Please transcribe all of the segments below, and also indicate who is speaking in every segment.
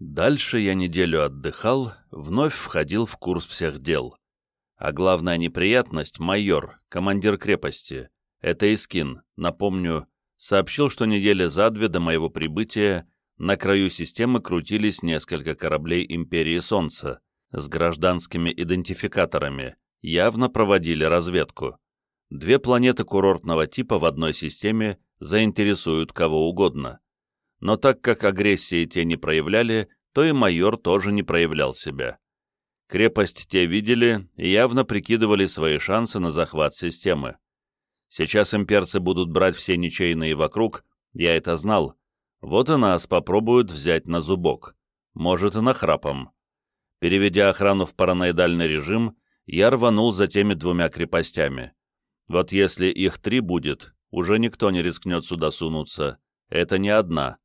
Speaker 1: Дальше я неделю отдыхал, вновь входил в курс всех дел. А главная неприятность — майор, командир крепости. Это Искин, напомню, сообщил, что недели за две до моего прибытия на краю системы крутились несколько кораблей Империи Солнца с гражданскими идентификаторами, явно проводили разведку. Две планеты курортного типа в одной системе заинтересуют кого угодно. Но так как агрессии те не проявляли, то и майор тоже не проявлял себя. Крепость те видели и явно прикидывали свои шансы на захват системы. Сейчас имперцы будут брать все ничейные вокруг, я это знал. Вот и нас попробуют взять на зубок. Может, и на храпом. Переведя охрану в параноидальный режим, я рванул за теми двумя крепостями. Вот если их три будет, уже никто не рискнет сюда сунуться. Это не одна.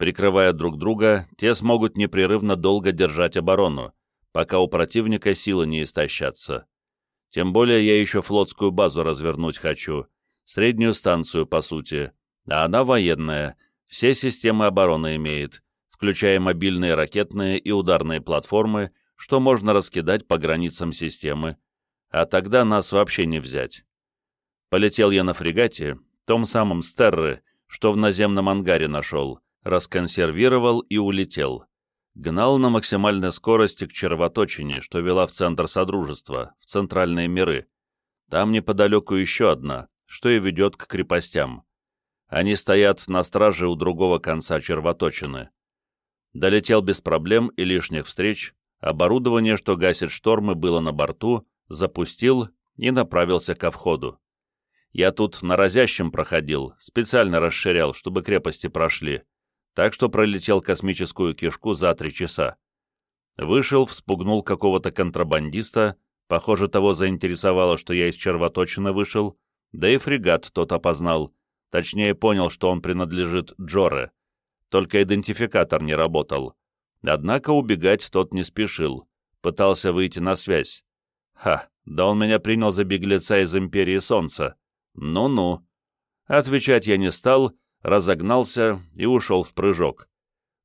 Speaker 1: Прикрывая друг друга, те смогут непрерывно долго держать оборону, пока у противника силы не истощатся. Тем более я еще флотскую базу развернуть хочу, среднюю станцию, по сути, а она военная, все системы обороны имеет, включая мобильные ракетные и ударные платформы, что можно раскидать по границам системы, а тогда нас вообще не взять. Полетел я на фрегате, том самом Стерры, что в наземном ангаре нашел, расконсервировал и улетел гнал на максимальной скорости к червоточине, что вела в центр Содружества, в центральные миры. Там неподалеку еще одна, что и ведет к крепостям. Они стоят на страже у другого конца червоточины. Долетел без проблем и лишних встреч, оборудование, что гасит штормы, было на борту, запустил и направился ко входу. Я тут на разящем проходил, специально расширял, чтобы крепости прошли так что пролетел космическую кишку за три часа. Вышел, вспугнул какого-то контрабандиста, похоже, того заинтересовало, что я из червоточины вышел, да и фрегат тот опознал, точнее понял, что он принадлежит Джоре, только идентификатор не работал. Однако убегать тот не спешил, пытался выйти на связь. Ха, да он меня принял за беглеца из Империи Солнца. Ну-ну. Отвечать я не стал, разогнался и ушел в прыжок.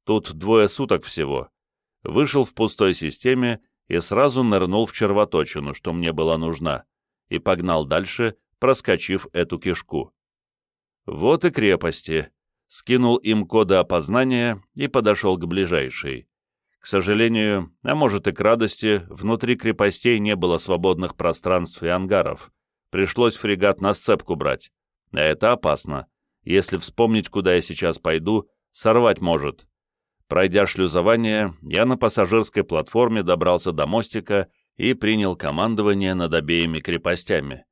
Speaker 1: Тут двое суток всего. Вышел в пустой системе и сразу нырнул в червоточину, что мне была нужна, и погнал дальше, проскочив эту кишку. Вот и крепости. Скинул им коды опознания и подошел к ближайшей. К сожалению, а может и к радости, внутри крепостей не было свободных пространств и ангаров. Пришлось фрегат на сцепку брать. А это опасно. Если вспомнить, куда я сейчас пойду, сорвать может. Пройдя шлюзование, я на пассажирской платформе добрался до мостика и принял командование над обеими крепостями.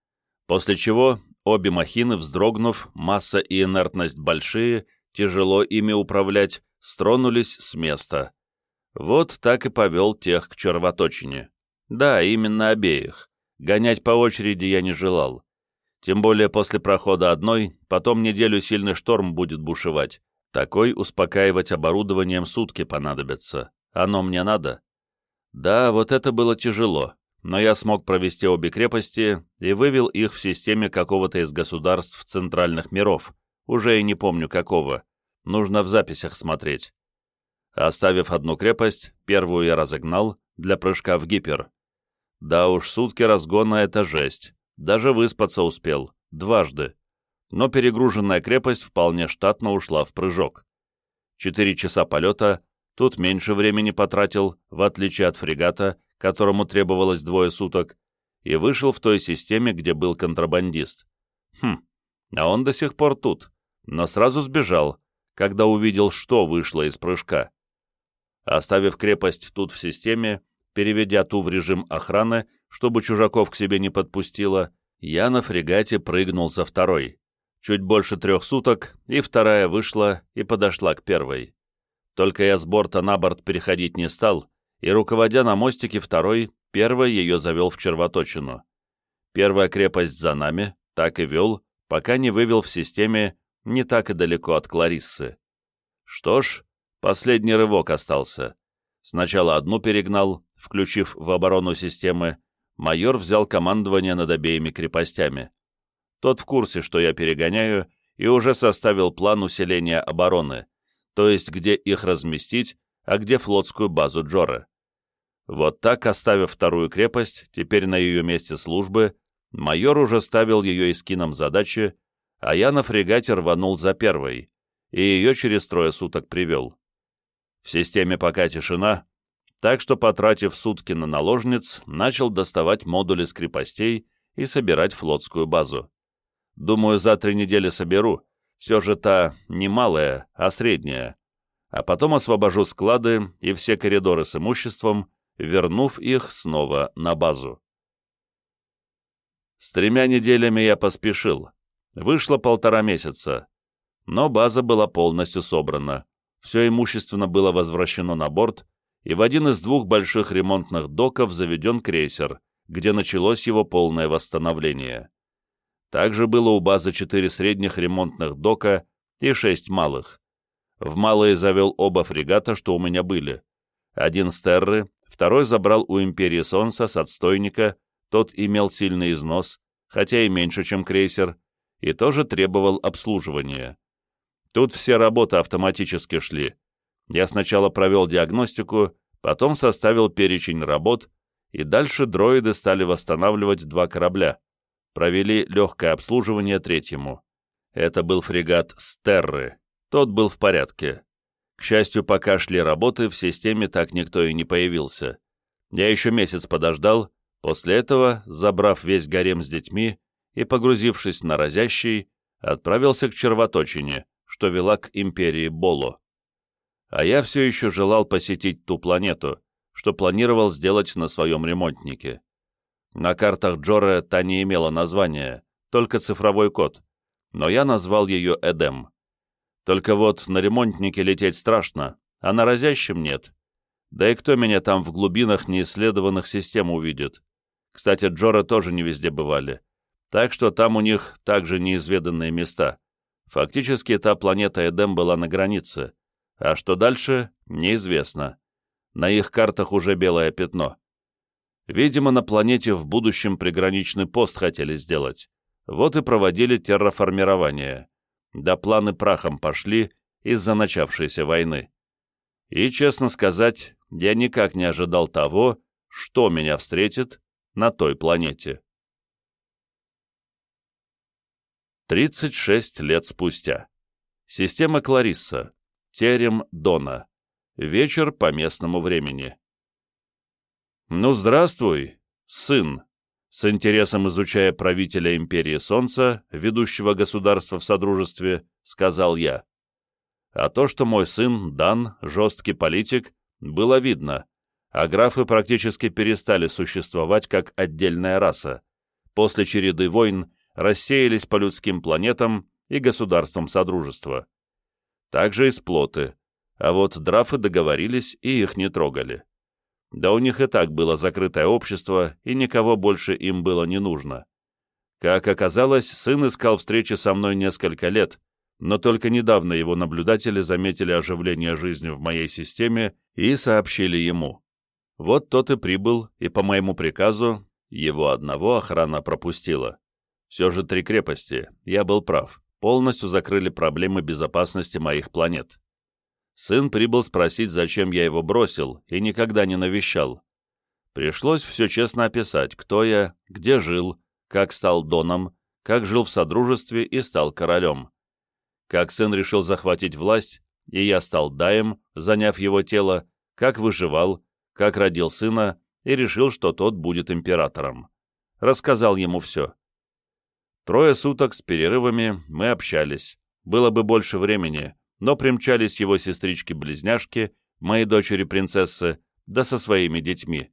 Speaker 1: После чего обе махины, вздрогнув, масса и инертность большие, тяжело ими управлять, стронулись с места. Вот так и повел тех к червоточине. Да, именно обеих. Гонять по очереди я не желал. Тем более после прохода одной, потом неделю сильный шторм будет бушевать. Такой успокаивать оборудованием сутки понадобится. Оно мне надо? Да, вот это было тяжело, но я смог провести обе крепости и вывел их в системе какого-то из государств центральных миров, уже и не помню какого. Нужно в записях смотреть. Оставив одну крепость, первую я разогнал для прыжка в гипер. Да уж, сутки разгона — это жесть. Даже выспаться успел, дважды. Но перегруженная крепость вполне штатно ушла в прыжок. Четыре часа полета, тут меньше времени потратил, в отличие от фрегата, которому требовалось двое суток, и вышел в той системе, где был контрабандист. Хм, а он до сих пор тут, но сразу сбежал, когда увидел, что вышло из прыжка. Оставив крепость тут в системе, переведя ту в режим охраны, чтобы чужаков к себе не подпустила, я на фрегате прыгнул за второй. Чуть больше трех суток, и вторая вышла и подошла к первой. Только я с борта на борт переходить не стал, и, руководя на мостике второй, первой ее завел в червоточину. Первая крепость за нами, так и вел, пока не вывел в системе не так и далеко от Клариссы. Что ж, последний рывок остался. Сначала одну перегнал, включив в оборону системы, майор взял командование над обеими крепостями. Тот в курсе, что я перегоняю, и уже составил план усиления обороны, то есть где их разместить, а где флотскую базу Джоры. Вот так, оставив вторую крепость, теперь на ее месте службы, майор уже ставил ее эскином задачи, а я на фрегате рванул за первой, и ее через трое суток привел. В системе пока тишина, так что, потратив сутки на наложниц, начал доставать модули с крепостей и собирать флотскую базу. Думаю, за три недели соберу, все же та не малая, а средняя. А потом освобожу склады и все коридоры с имуществом, вернув их снова на базу. С тремя неделями я поспешил. Вышло полтора месяца. Но база была полностью собрана. Все имущественно было возвращено на борт, и в один из двух больших ремонтных доков заведен крейсер, где началось его полное восстановление. Также было у базы четыре средних ремонтных дока и шесть малых. В малые завел оба фрегата, что у меня были. Один Стерры, второй забрал у Империи Солнца с отстойника, тот имел сильный износ, хотя и меньше, чем крейсер, и тоже требовал обслуживания. Тут все работы автоматически шли. Я сначала провел диагностику, потом составил перечень работ, и дальше дроиды стали восстанавливать два корабля провели легкое обслуживание третьему. Это был фрегат «Стерры». Тот был в порядке. К счастью, пока шли работы, в системе так никто и не появился. Я еще месяц подождал, после этого, забрав весь гарем с детьми и погрузившись на разящий, отправился к червоточине, что вела к империи Боло. А я все еще желал посетить ту планету, что планировал сделать на своем ремонтнике. На картах Джора та не имела названия, только цифровой код, но я назвал ее Эдем. Только вот на ремонтнике лететь страшно, а на разящем нет. Да и кто меня там в глубинах неисследованных систем увидит? Кстати, Джора тоже не везде бывали. Так что там у них также неизведанные места. Фактически та планета Эдем была на границе. А что дальше, неизвестно. На их картах уже белое пятно. Видимо, на планете в будущем приграничный пост хотели сделать. Вот и проводили терраформирование. Да планы прахом пошли из-за начавшейся войны. И, честно сказать, я никак не ожидал того, что меня встретит на той планете. 36 лет спустя. Система Кларисса. Терем Дона. Вечер по местному времени. «Ну, здравствуй, сын!» С интересом изучая правителя Империи Солнца, ведущего государства в Содружестве, сказал я. А то, что мой сын, Дан, жесткий политик, было видно, а графы практически перестали существовать как отдельная раса. После череды войн рассеялись по людским планетам и государствам Содружества. Также и сплоты, а вот драфы договорились и их не трогали. Да у них и так было закрытое общество, и никого больше им было не нужно. Как оказалось, сын искал встречи со мной несколько лет, но только недавно его наблюдатели заметили оживление жизни в моей системе и сообщили ему. Вот тот и прибыл, и по моему приказу его одного охрана пропустила. Все же три крепости, я был прав, полностью закрыли проблемы безопасности моих планет. Сын прибыл спросить, зачем я его бросил и никогда не навещал. Пришлось все честно описать, кто я, где жил, как стал доном, как жил в содружестве и стал королем. Как сын решил захватить власть, и я стал даем, заняв его тело, как выживал, как родил сына и решил, что тот будет императором. Рассказал ему все. Трое суток с перерывами мы общались. Было бы больше времени, но примчались его сестрички-близняшки, мои дочери-принцессы, да со своими детьми.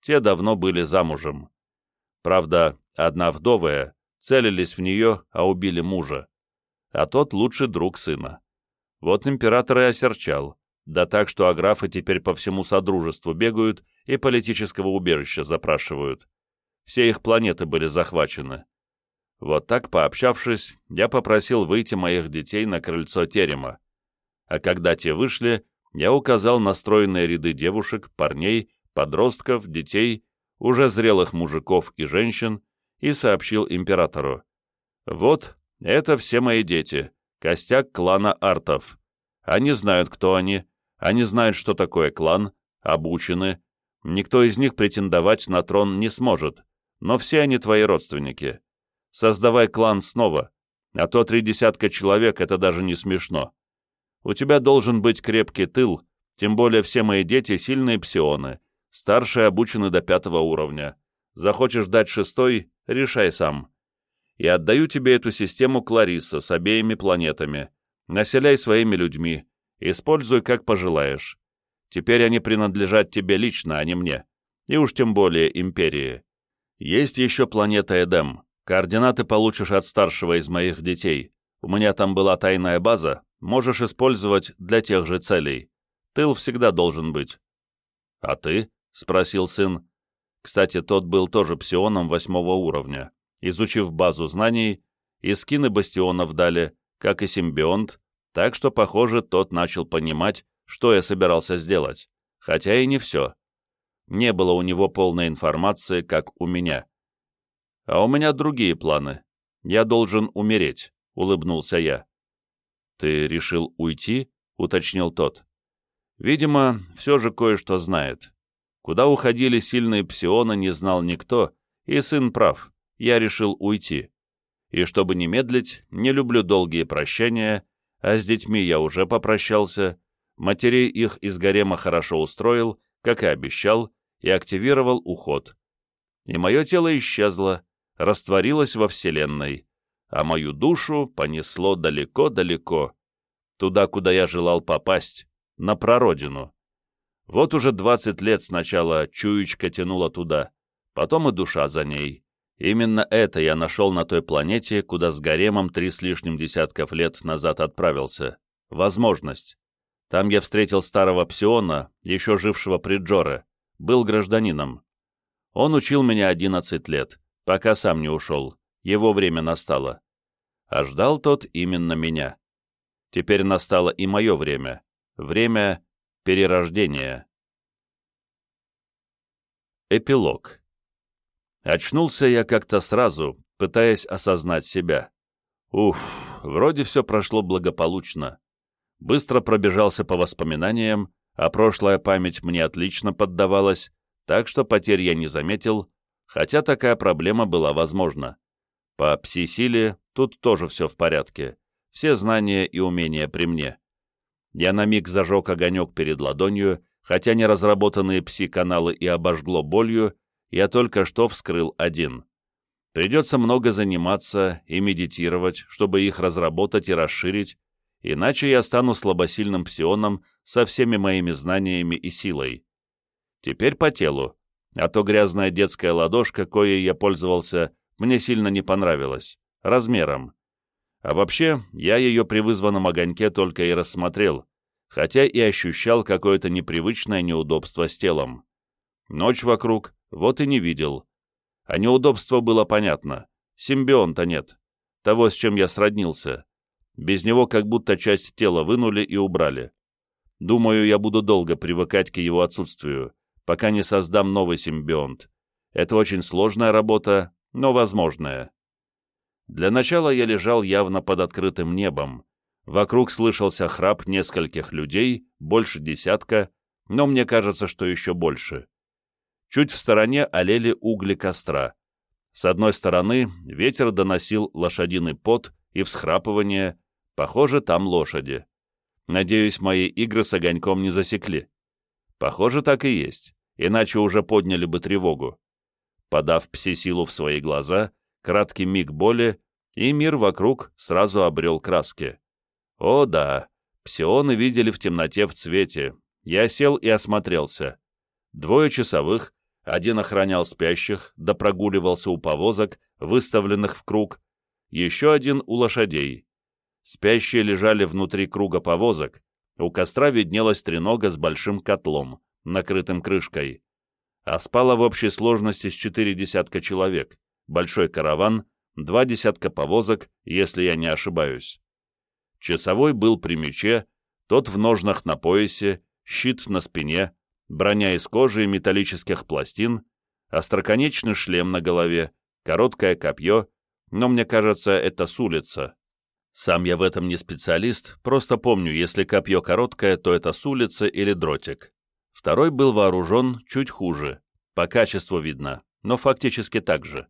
Speaker 1: Те давно были замужем. Правда, одна вдовая, целились в нее, а убили мужа. А тот лучший друг сына. Вот император и осерчал, да так, что аграфы теперь по всему Содружеству бегают и политического убежища запрашивают. Все их планеты были захвачены. Вот так, пообщавшись, я попросил выйти моих детей на крыльцо терема а когда те вышли, я указал настроенные ряды девушек, парней, подростков, детей, уже зрелых мужиков и женщин, и сообщил императору. «Вот, это все мои дети, костяк клана Артов. Они знают, кто они, Они знают, что такое клан, обучены. Никто из них претендовать на трон не сможет, но все они твои родственники. Создавай клан снова, а то три десятка человек — это даже не смешно. У тебя должен быть крепкий тыл, тем более все мои дети — сильные псионы, старшие обучены до пятого уровня. Захочешь дать шестой — решай сам. И отдаю тебе эту систему Клариса с обеими планетами. Населяй своими людьми, используй как пожелаешь. Теперь они принадлежат тебе лично, а не мне. И уж тем более Империи. Есть еще планета Эдем. Координаты получишь от старшего из моих детей. У меня там была тайная база, можешь использовать для тех же целей. Тыл всегда должен быть». «А ты?» — спросил сын. Кстати, тот был тоже псионом восьмого уровня. Изучив базу знаний, и скины бастионов дали, как и симбионт, так что, похоже, тот начал понимать, что я собирался сделать, хотя и не все. Не было у него полной информации, как у меня. А у меня другие планы. Я должен умереть, — улыбнулся я. «Ты решил уйти?» — уточнил тот. «Видимо, все же кое-что знает. Куда уходили сильные псионы, не знал никто, и сын прав, я решил уйти. И чтобы не медлить, не люблю долгие прощания, а с детьми я уже попрощался, матерей их из гарема хорошо устроил, как и обещал, и активировал уход. И мое тело исчезло, растворилось во Вселенной, а мою душу понесло далеко-далеко, туда, куда я желал попасть, на прародину. Вот уже двадцать лет сначала чуечка тянула туда, потом и душа за ней. Именно это я нашел на той планете, куда с гаремом три с лишним десятков лет назад отправился. Возможность. Там я встретил старого псиона, еще жившего при Джоре, был гражданином. Он учил меня одиннадцать лет, пока сам не ушел, его время настало. А ждал тот именно меня. Теперь настало и мое время, время перерождения. Эпилог. Очнулся я как-то сразу, пытаясь осознать себя. Уф, вроде все прошло благополучно. Быстро пробежался по воспоминаниям, а прошлая память мне отлично поддавалась, так что потерь я не заметил, хотя такая проблема была возможна. По пси-силе тут тоже все в порядке, все знания и умения при мне. Я на миг зажег огонек перед ладонью, хотя неразработанные пси-каналы и обожгло болью, я только что вскрыл один. Придется много заниматься и медитировать, чтобы их разработать и расширить, иначе я стану слабосильным псионом со всеми моими знаниями и силой. Теперь по телу, а то грязная детская ладошка, коей я пользовался, мне сильно не понравилась, размером. А вообще, я ее при вызванном огоньке только и рассмотрел, хотя и ощущал какое-то непривычное неудобство с телом. Ночь вокруг, вот и не видел. А неудобство было понятно. Симбионта нет. Того, с чем я сроднился. Без него как будто часть тела вынули и убрали. Думаю, я буду долго привыкать к его отсутствию, пока не создам новый симбионт. Это очень сложная работа, но возможная. Для начала я лежал явно под открытым небом. Вокруг слышался храп нескольких людей, больше десятка, но мне кажется, что еще больше. Чуть в стороне олели угли костра. С одной стороны ветер доносил лошадиный пот и всхрапывание, похоже, там лошади. Надеюсь, мои игры с огоньком не засекли. Похоже, так и есть, иначе уже подняли бы тревогу. Подав пси-силу в свои глаза, краткий миг боли, и мир вокруг сразу обрел краски. О да, псионы видели в темноте в цвете. Я сел и осмотрелся. Двое часовых, один охранял спящих, да прогуливался у повозок, выставленных в круг, еще один у лошадей. Спящие лежали внутри круга повозок, у костра виднелась тренога с большим котлом, накрытым крышкой. А спало в общей сложности с четыре десятка человек, большой караван, два десятка повозок, если я не ошибаюсь. Часовой был при мече, тот в ножнах на поясе, щит на спине, броня из кожи и металлических пластин, остроконечный шлем на голове, короткое копье, но мне кажется, это с улица. Сам я в этом не специалист, просто помню, если копье короткое, то это с улицы или дротик. Второй был вооружен чуть хуже, по качеству видно, но фактически так же.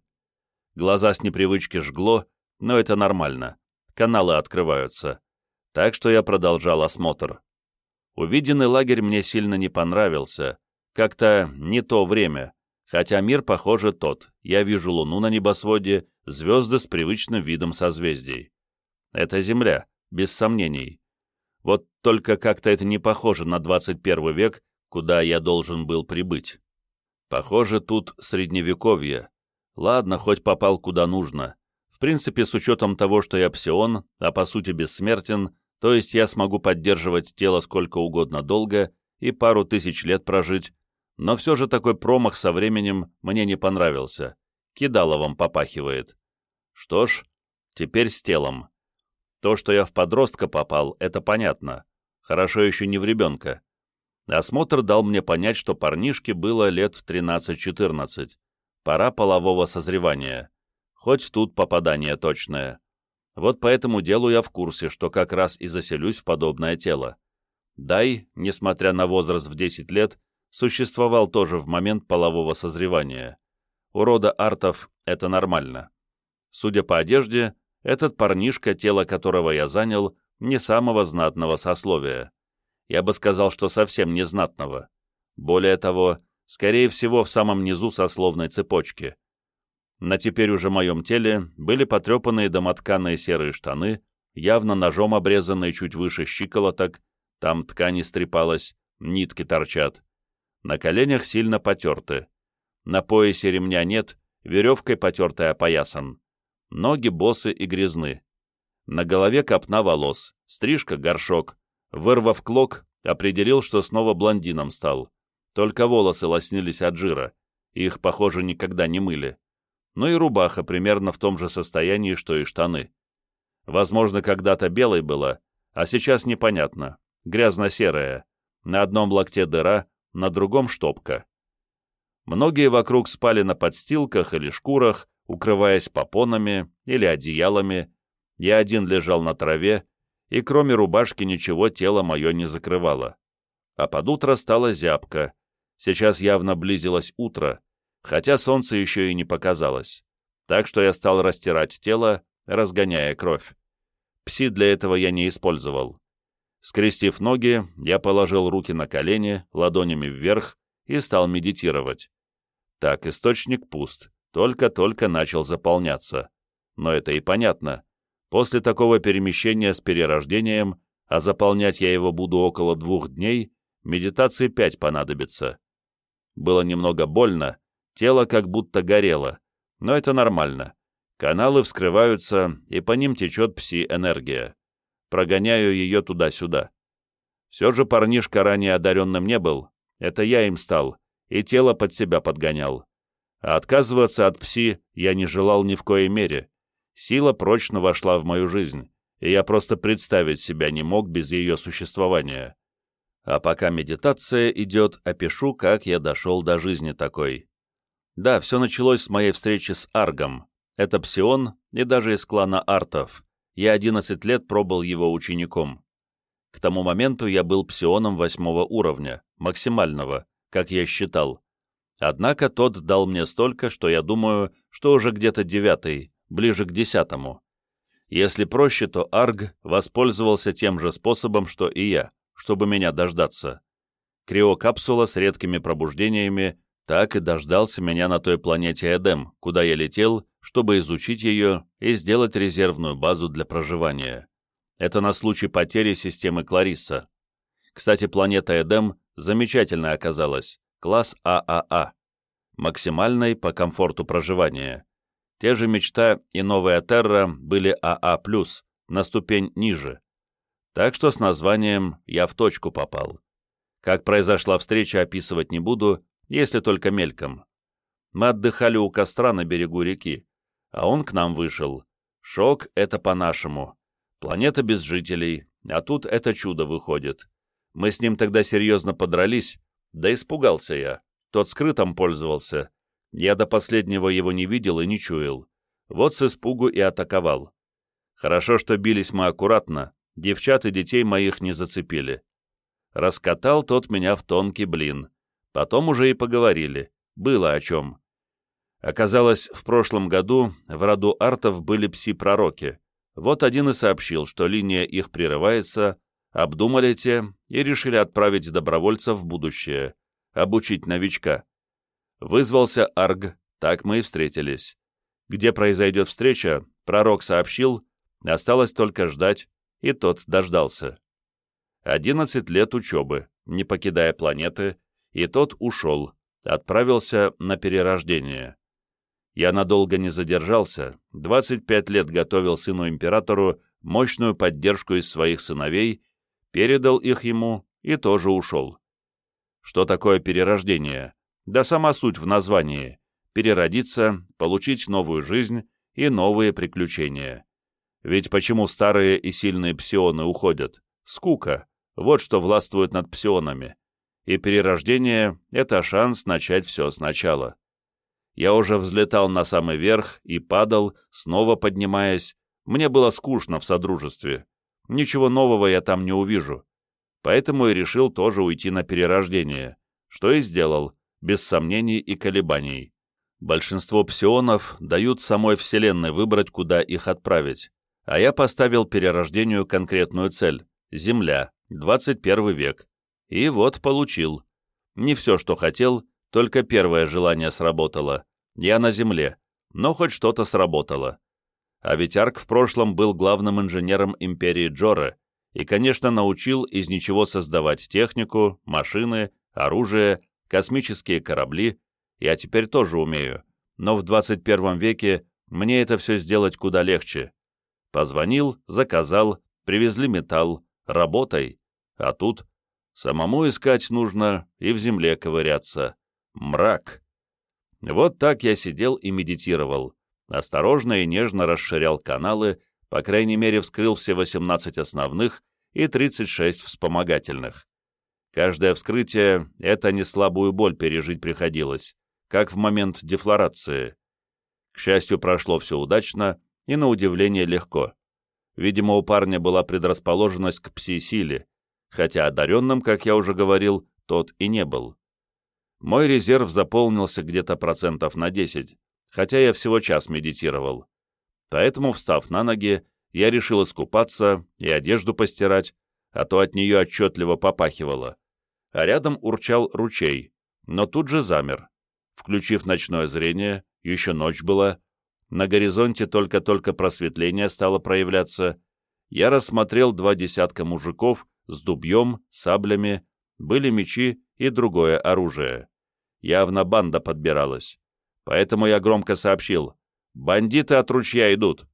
Speaker 1: Глаза с непривычки жгло, но это нормально. Каналы открываются. Так что я продолжал осмотр. Увиденный лагерь мне сильно не понравился. Как-то не то время. Хотя мир, похоже, тот. Я вижу луну на небосводе, звезды с привычным видом созвездий. Это Земля, без сомнений. Вот только как-то это не похоже на 21 век, куда я должен был прибыть. Похоже, тут средневековье, Ладно, хоть попал куда нужно. В принципе, с учетом того, что я псион, а по сути бессмертен, то есть я смогу поддерживать тело сколько угодно долго и пару тысяч лет прожить, но все же такой промах со временем мне не понравился. Кидаловым попахивает. Что ж, теперь с телом. То, что я в подростка попал, это понятно. Хорошо еще не в ребенка. Осмотр дал мне понять, что парнишке было лет 13-14. Пора полового созревания. Хоть тут попадание точное. Вот по этому делу я в курсе, что как раз и заселюсь в подобное тело. Дай, несмотря на возраст в 10 лет, существовал тоже в момент полового созревания. У рода артов это нормально. Судя по одежде, этот парнишка, тело которого я занял, не самого знатного сословия. Я бы сказал, что совсем не знатного. Более того, скорее всего, в самом низу сословной цепочки. На теперь уже моем теле были потрепанные домотканые серые штаны, явно ножом обрезанные чуть выше щиколоток, там ткань истрепалась, нитки торчат. На коленях сильно потерты. На поясе ремня нет, веревкой потертая опоясан. Ноги босы и грязны. На голове копна волос, стрижка горшок. Вырвав клок, определил, что снова блондином стал. Только волосы лоснились от жира, их, похоже, никогда не мыли. Ну и рубаха примерно в том же состоянии, что и штаны. Возможно, когда-то белой была, а сейчас непонятно, грязно-серая. На одном локте дыра, на другом штопка. Многие вокруг спали на подстилках или шкурах, укрываясь попонами или одеялами. Я один лежал на траве, и кроме рубашки ничего тело мое не закрывало. А под утро стала зябка, Сейчас явно близилось утро, хотя солнце еще и не показалось. Так что я стал растирать тело, разгоняя кровь. Пси для этого я не использовал. Скрестив ноги, я положил руки на колени, ладонями вверх, и стал медитировать. Так, источник пуст, только-только начал заполняться. Но это и понятно. После такого перемещения с перерождением, а заполнять я его буду около двух дней, медитации пять понадобится. Было немного больно, тело как будто горело, но это нормально. Каналы вскрываются, и по ним течет пси-энергия. Прогоняю ее туда-сюда. Все же парнишка ранее одаренным не был, это я им стал, и тело под себя подгонял. А отказываться от пси я не желал ни в коей мере. Сила прочно вошла в мою жизнь, и я просто представить себя не мог без ее существования. А пока медитация идет, опишу, как я дошел до жизни такой. Да, все началось с моей встречи с Аргом. Это псион и даже из клана Артов. Я 11 лет пробыл его учеником. К тому моменту я был псионом восьмого уровня, максимального, как я считал. Однако тот дал мне столько, что я думаю, что уже где-то девятый, ближе к десятому. Если проще, то Арг воспользовался тем же способом, что и я чтобы меня дождаться. Криокапсула с редкими пробуждениями так и дождался меня на той планете Эдем, куда я летел, чтобы изучить ее и сделать резервную базу для проживания. Это на случай потери системы Кларисса. Кстати, планета Эдем замечательная оказалась, класс ААА, а а. максимальной по комфорту проживания. Те же мечта и новая Терра были АА+, а на ступень ниже. Так что с названием я в точку попал. Как произошла встреча, описывать не буду, если только мельком. Мы отдыхали у костра на берегу реки, а он к нам вышел. Шок — это по-нашему. Планета без жителей, а тут это чудо выходит. Мы с ним тогда серьезно подрались, да испугался я. Тот скрытым пользовался. Я до последнего его не видел и не чуял. Вот с испугу и атаковал. Хорошо, что бились мы аккуратно, девчат и детей моих не зацепили. Раскатал тот меня в тонкий блин. Потом уже и поговорили. Было о чем. Оказалось, в прошлом году в роду артов были пси-пророки. Вот один и сообщил, что линия их прерывается, обдумали те и решили отправить добровольцев в будущее, обучить новичка. Вызвался Арг, так мы и встретились. Где произойдет встреча, пророк сообщил, осталось только ждать, и тот дождался. Одиннадцать лет учебы, не покидая планеты, и тот ушел, отправился на перерождение. Я надолго не задержался, 25 лет готовил сыну-императору мощную поддержку из своих сыновей, передал их ему и тоже ушел. Что такое перерождение? Да сама суть в названии переродиться, получить новую жизнь и новые приключения. Ведь почему старые и сильные псионы уходят? Скука. Вот что властвует над псионами. И перерождение — это шанс начать все сначала. Я уже взлетал на самый верх и падал, снова поднимаясь. Мне было скучно в Содружестве. Ничего нового я там не увижу. Поэтому и решил тоже уйти на перерождение, что и сделал, без сомнений и колебаний. Большинство псионов дают самой Вселенной выбрать, куда их отправить, а я поставил перерождению конкретную цель — Земля, 21 век. И вот получил. Не все, что хотел, только первое желание сработало. Я на Земле, но хоть что-то сработало. А ведь Арк в прошлом был главным инженером империи Джора и, конечно, научил из ничего создавать технику, машины, оружие, космические корабли, я теперь тоже умею, но в 21 веке мне это все сделать куда легче. Позвонил, заказал, привезли металл, работай. А тут самому искать нужно и в земле ковыряться. Мрак. Вот так я сидел и медитировал. Осторожно и нежно расширял каналы, по крайней мере вскрыл все 18 основных и 36 вспомогательных. Каждое вскрытие — это не слабую боль пережить приходилось как в момент дефлорации. К счастью, прошло все удачно и, на удивление, легко. Видимо, у парня была предрасположенность к пси-силе, хотя одаренным, как я уже говорил, тот и не был. Мой резерв заполнился где-то процентов на 10, хотя я всего час медитировал. Поэтому, встав на ноги, я решил искупаться и одежду постирать, а то от нее отчетливо попахивало. А рядом урчал ручей, но тут же замер. Включив ночное зрение, еще ночь была, на горизонте только-только просветление стало проявляться, я рассмотрел два десятка мужиков с дубьем, саблями, были мечи и другое оружие. Явно банда подбиралась. Поэтому я громко сообщил. «Бандиты от ручья идут».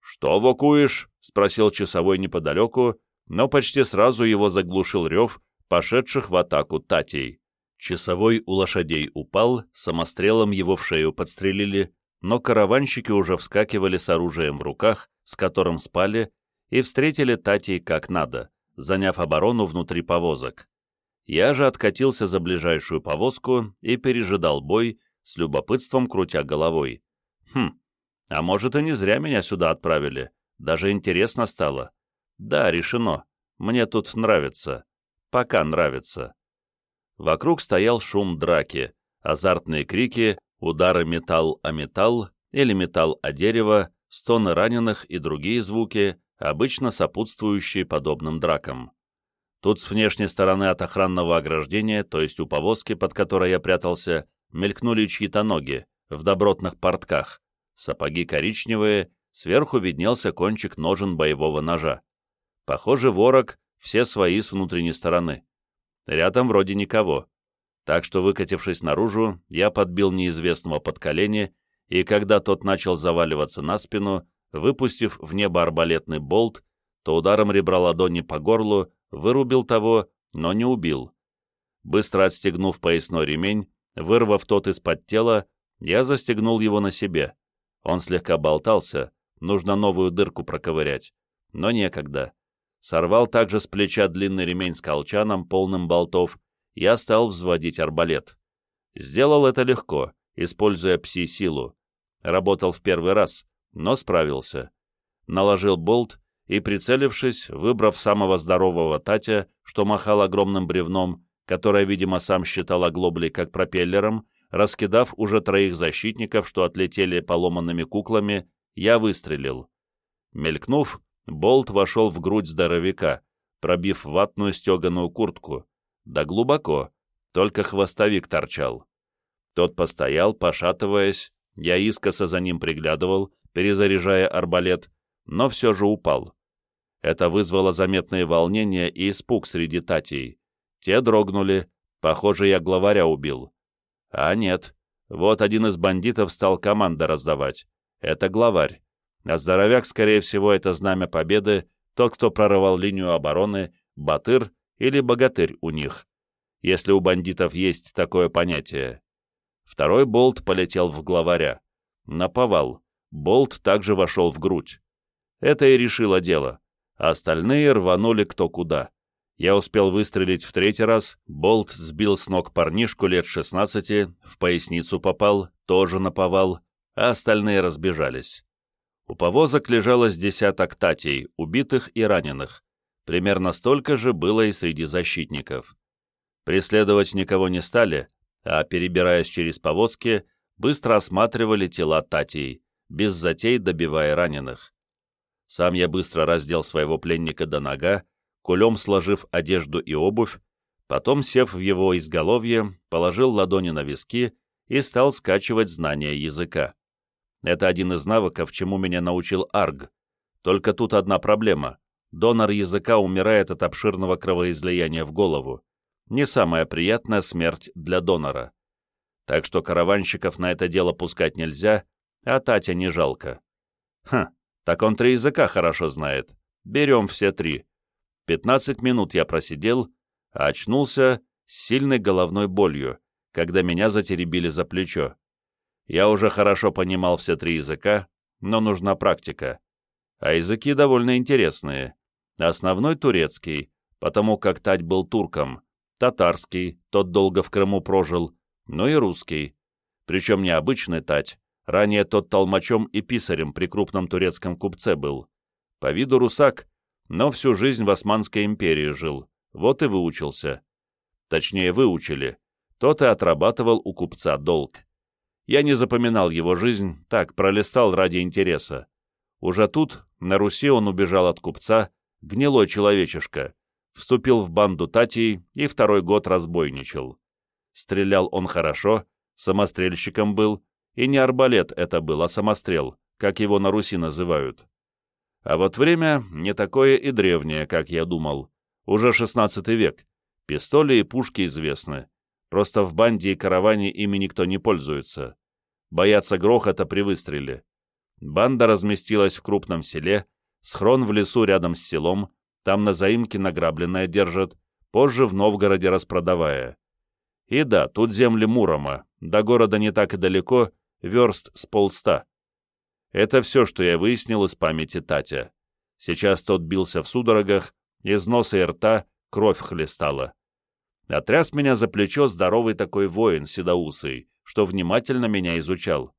Speaker 1: «Что вокуешь?» — спросил часовой неподалеку, но почти сразу его заглушил рев, пошедших в атаку татей. Часовой у лошадей упал, самострелом его в шею подстрелили, но караванщики уже вскакивали с оружием в руках, с которым спали, и встретили Татей как надо, заняв оборону внутри повозок. Я же откатился за ближайшую повозку и пережидал бой, с любопытством крутя головой. Хм, а может и не зря меня сюда отправили, даже интересно стало. Да, решено, мне тут нравится. Пока нравится. Вокруг стоял шум драки, азартные крики, удары металл о металл или металл о дерево, стоны раненых и другие звуки, обычно сопутствующие подобным дракам. Тут с внешней стороны от охранного ограждения, то есть у повозки, под которой я прятался, мелькнули чьи-то ноги, в добротных портках, сапоги коричневые, сверху виднелся кончик ножен боевого ножа. Похоже, ворог, все свои с внутренней стороны. Рядом вроде никого. Так что, выкатившись наружу, я подбил неизвестного под колени, и когда тот начал заваливаться на спину, выпустив в небо арбалетный болт, то ударом ребра ладони по горлу вырубил того, но не убил. Быстро отстегнув поясной ремень, вырвав тот из-под тела, я застегнул его на себе. Он слегка болтался, нужно новую дырку проковырять, но некогда сорвал также с плеча длинный ремень с колчаном, полным болтов, я стал взводить арбалет. Сделал это легко, используя пси-силу. Работал в первый раз, но справился. наложил болт и, прицелившись, выбрав самого здорового Татя, что махал огромным бревном, которое, видимо, сам считал оглоблей как пропеллером, раскидав уже троих защитников, что отлетели поломанными куклами, я выстрелил. Мелькнув, болт вошел в грудь здоровяка, пробив ватную стеганую куртку. Да глубоко, только хвостовик торчал. Тот постоял, пошатываясь, я искоса за ним приглядывал, перезаряжая арбалет, но все же упал. Это вызвало заметные волнения и испуг среди татей. Те дрогнули, похоже, я главаря убил. А нет, вот один из бандитов стал команды раздавать. Это главарь. А здоровяк, скорее всего, это знамя победы, тот, кто прорывал линию обороны, батыр или богатырь у них, если у бандитов есть такое понятие. Второй болт полетел в главаря. Наповал. Болт также вошел в грудь. Это и решило дело. Остальные рванули кто куда. Я успел выстрелить в третий раз, болт сбил с ног парнишку лет 16, в поясницу попал, тоже наповал, а остальные разбежались. У повозок лежалось десяток татей, убитых и раненых. Примерно столько же было и среди защитников. Преследовать никого не стали, а, перебираясь через повозки, быстро осматривали тела татей, без затей добивая раненых. Сам я быстро раздел своего пленника до нога, кулем сложив одежду и обувь, потом, сев в его изголовье, положил ладони на виски и стал скачивать знания языка. Это один из навыков, чему меня научил Арг. Только тут одна проблема. Донор языка умирает от обширного кровоизлияния в голову. Не самая приятная смерть для донора. Так что караванщиков на это дело пускать нельзя, а Татя не жалко. Хм, так он три языка хорошо знает. Берем все три. Пятнадцать минут я просидел, а очнулся с сильной головной болью, когда меня затеребили за плечо. Я уже хорошо понимал все три языка, но нужна практика. А языки довольно интересные. Основной турецкий, потому как Тать был турком, татарский, тот долго в Крыму прожил, но и русский. Причем не обычный Тать, ранее тот толмачом и писарем при крупном турецком купце был. По виду русак, но всю жизнь в Османской империи жил, вот и выучился. Точнее, выучили. Тот и отрабатывал у купца долг. Я не запоминал его жизнь, так, пролистал ради интереса. Уже тут, на Руси, он убежал от купца, гнилой человечишка, вступил в банду Татей и второй год разбойничал. Стрелял он хорошо, самострельщиком был, и не арбалет это был, а самострел, как его на Руси называют. А вот время не такое и древнее, как я думал. Уже XVI век. Пистоли и пушки известны. Просто в банде и караване ими никто не пользуется. Боятся грохота при выстреле. Банда разместилась в крупном селе, схрон в лесу рядом с селом, там на заимке награбленное держат, позже в Новгороде распродавая. И да, тут земли Мурома, до города не так и далеко, верст с полста. Это все, что я выяснил из памяти Татя. Сейчас тот бился в судорогах, из носа и рта кровь хлестала. Отряс меня за плечо здоровый такой воин, седоусый, что внимательно меня изучал.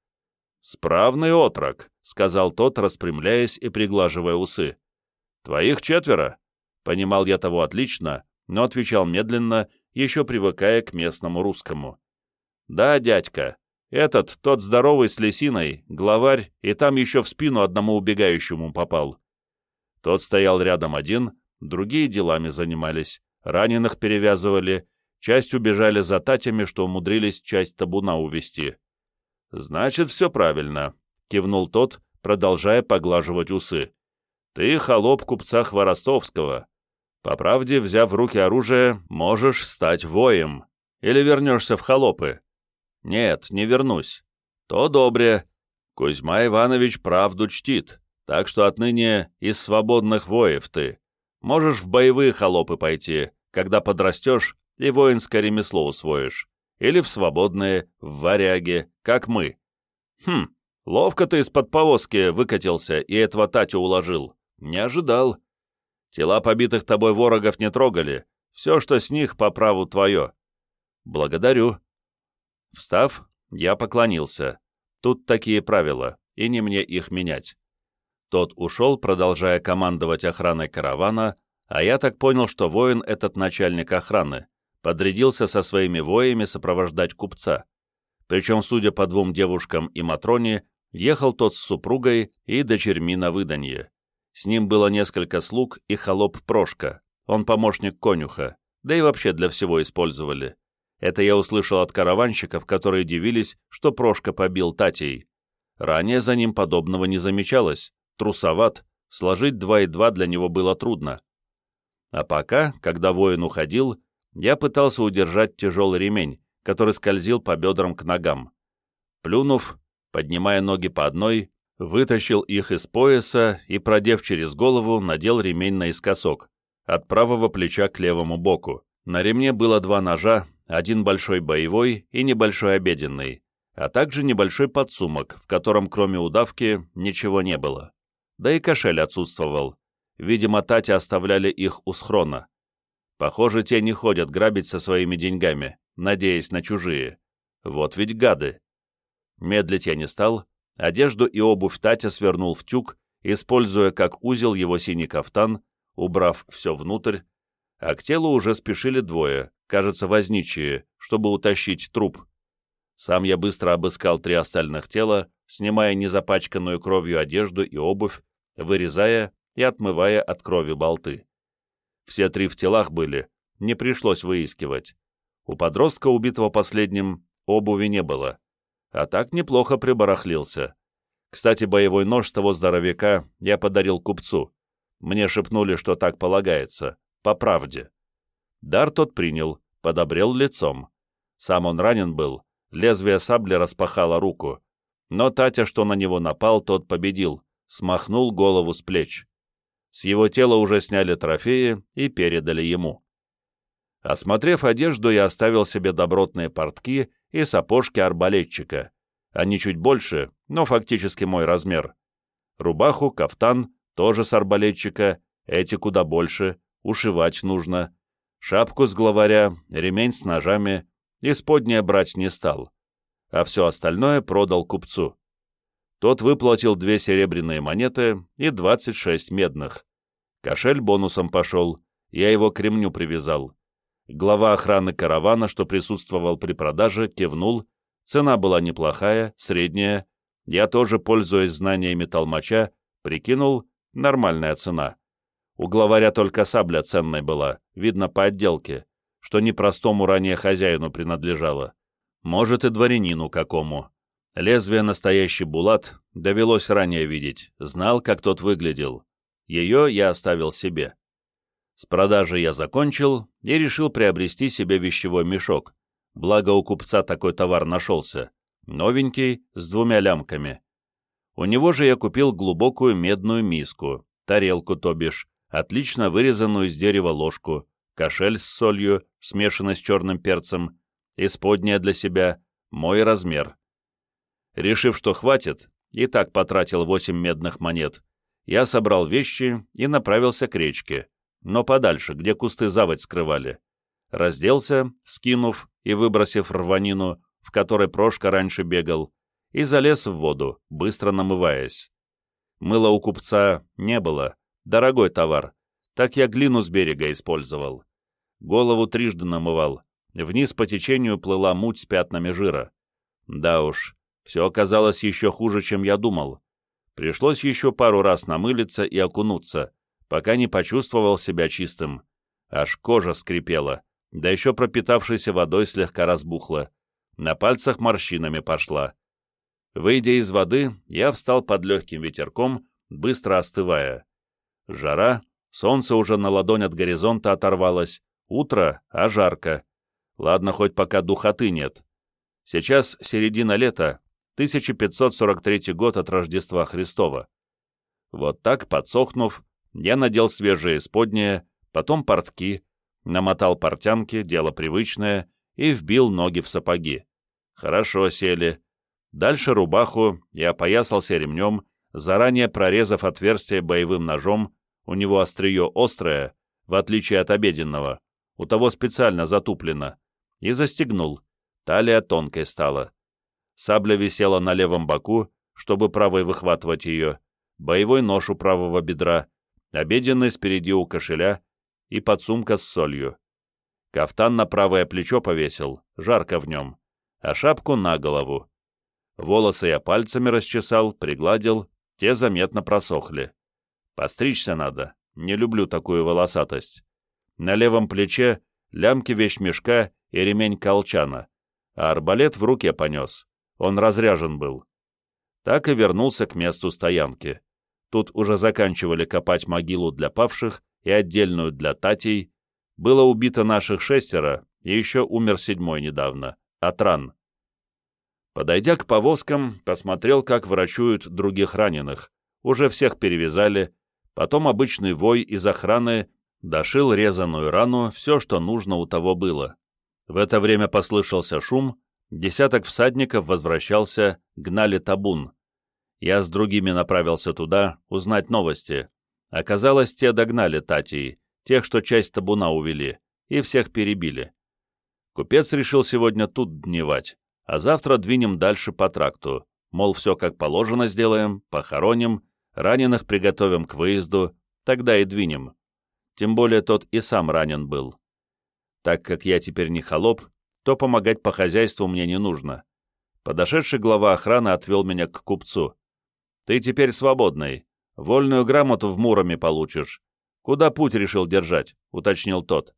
Speaker 1: «Справный отрок», — сказал тот, распрямляясь и приглаживая усы. «Твоих четверо?» Понимал я того отлично, но отвечал медленно, еще привыкая к местному русскому. «Да, дядька, этот, тот здоровый с лисиной, главарь, и там еще в спину одному убегающему попал. Тот стоял рядом один, другие делами занимались, раненых перевязывали, часть убежали за татями, что умудрились часть табуна увести. «Значит, все правильно», — кивнул тот, продолжая поглаживать усы. «Ты холоп купца Хворостовского. По правде, взяв в руки оружие, можешь стать воем. Или вернешься в холопы. Нет, не вернусь. То добре. Кузьма Иванович правду чтит, так что отныне из свободных воев ты. Можешь в боевые холопы пойти, когда подрастешь и воинское ремесло усвоишь. Или в свободные, в варяги, как мы. Хм, ловко ты из-под повозки выкатился и этого Татю уложил. Не ожидал. Тела побитых тобой ворогов не трогали. Все, что с них, по праву твое. Благодарю. Встав, я поклонился. Тут такие правила, и не мне их менять. Тот ушел, продолжая командовать охраной каравана, а я так понял, что воин этот начальник охраны, подрядился со своими воями сопровождать купца. Причем, судя по двум девушкам и Матроне, ехал тот с супругой и дочерьми на выданье. С ним было несколько слуг и холоп Прошка, он помощник конюха, да и вообще для всего использовали. Это я услышал от караванщиков, которые дивились, что Прошка побил Татей. Ранее за ним подобного не замечалось, трусоват, сложить два и два для него было трудно. А пока, когда воин уходил, я пытался удержать тяжелый ремень, который скользил по бедрам к ногам. Плюнув, поднимая ноги по одной, вытащил их из пояса и, продев через голову, надел ремень наискосок, от правого плеча к левому боку. На ремне было два ножа, один большой боевой и небольшой обеденный, а также небольшой подсумок, в котором кроме удавки ничего не было. Да и кошель отсутствовал. Видимо, Тати оставляли их у схрона. Похоже, те не ходят грабить со своими деньгами, надеясь на чужие. Вот ведь гады. Медлить я не стал, одежду и обувь Татя свернул в тюк, используя как узел его синий кафтан, убрав все внутрь, а к телу уже спешили двое, кажется, возничие, чтобы утащить труп. Сам я быстро обыскал три остальных тела, снимая незапачканную кровью одежду и обувь, вырезая и отмывая от крови болты. Все три в телах были, не пришлось выискивать. У подростка, убитого последним, обуви не было. А так неплохо прибарахлился. Кстати, боевой нож того здоровяка я подарил купцу. Мне шепнули, что так полагается, по правде. Дар тот принял, подобрел лицом. Сам он ранен был, лезвие сабли распахало руку. Но Татя, что на него напал, тот победил, смахнул голову с плеч. С его тела уже сняли трофеи и передали ему. Осмотрев одежду, я оставил себе добротные портки и сапожки арбалетчика. Они чуть больше, но фактически мой размер. Рубаху, кафтан, тоже с арбалетчика, эти куда больше, ушивать нужно шапку с главаря, ремень с ножами, исподнее брать не стал, а все остальное продал купцу. Тот выплатил две серебряные монеты и 26 медных. Кошель бонусом пошел, я его к ремню привязал. Глава охраны каравана, что присутствовал при продаже, кивнул, цена была неплохая, средняя, я тоже, пользуясь знаниями толмача, прикинул, нормальная цена. У главаря только сабля ценной была, видно по отделке, что не простому ранее хозяину принадлежало. Может и дворянину какому. Лезвие настоящий булат довелось ранее видеть, знал, как тот выглядел. Ее я оставил себе. С продажей я закончил и решил приобрести себе вещевой мешок, благо у купца такой товар нашелся, новенький, с двумя лямками. У него же я купил глубокую медную миску, тарелку, то бишь, отлично вырезанную из дерева ложку, кошель с солью, смешанной с черным перцем, исподняя для себя, мой размер. Решив, что хватит, и так потратил восемь медных монет, я собрал вещи и направился к речке, но подальше, где кусты заводь скрывали. Разделся, скинув и выбросив рванину, в которой Прошка раньше бегал, и залез в воду, быстро намываясь. Мыла у купца не было, Дорогой товар. Так я глину с берега использовал. Голову трижды намывал. Вниз по течению плыла муть с пятнами жира. Да уж, все оказалось еще хуже, чем я думал. Пришлось еще пару раз намылиться и окунуться, пока не почувствовал себя чистым. Аж кожа скрипела, да еще пропитавшейся водой слегка разбухла. На пальцах морщинами пошла. Выйдя из воды, я встал под легким ветерком, быстро остывая. Жара, солнце уже на ладонь от горизонта оторвалось, утро, а жарко. Ладно, хоть пока духоты нет. Сейчас середина лета, 1543 год от Рождества Христова. Вот так, подсохнув, я надел свежие сподние, потом портки, намотал портянки, дело привычное, и вбил ноги в сапоги. Хорошо сели. Дальше рубаху я опоясался ремнем, заранее прорезав отверстие боевым ножом, у него острие острое, в отличие от обеденного, у того специально затуплено, и застегнул, талия тонкой стала. Сабля висела на левом боку, чтобы правой выхватывать ее, боевой нож у правого бедра, обеденный спереди у кошеля и подсумка с солью. Кафтан на правое плечо повесил, жарко в нем, а шапку на голову. Волосы я пальцами расчесал, пригладил, те заметно просохли. Постричься надо, не люблю такую волосатость. На левом плече лямки вещмешка и ремень колчана, а арбалет в руке понес. Он разряжен был. Так и вернулся к месту стоянки. Тут уже заканчивали копать могилу для павших и отдельную для татей. Было убито наших шестеро, и еще умер седьмой недавно, от ран. Подойдя к повозкам, посмотрел, как врачуют других раненых. Уже всех перевязали. Потом обычный вой из охраны дошил резаную рану, все, что нужно у того было. В это время послышался шум, десяток всадников возвращался, гнали табун. Я с другими направился туда, узнать новости. Оказалось, те догнали Татии, тех, что часть табуна увели, и всех перебили. Купец решил сегодня тут дневать, а завтра двинем дальше по тракту, мол, все как положено сделаем, похороним, раненых приготовим к выезду, тогда и двинем. Тем более тот и сам ранен был. Так как я теперь не холоп, то помогать по хозяйству мне не нужно. Подошедший глава охраны отвел меня к купцу. «Ты теперь свободный. Вольную грамоту в Муроме получишь. Куда путь решил держать?» — уточнил тот.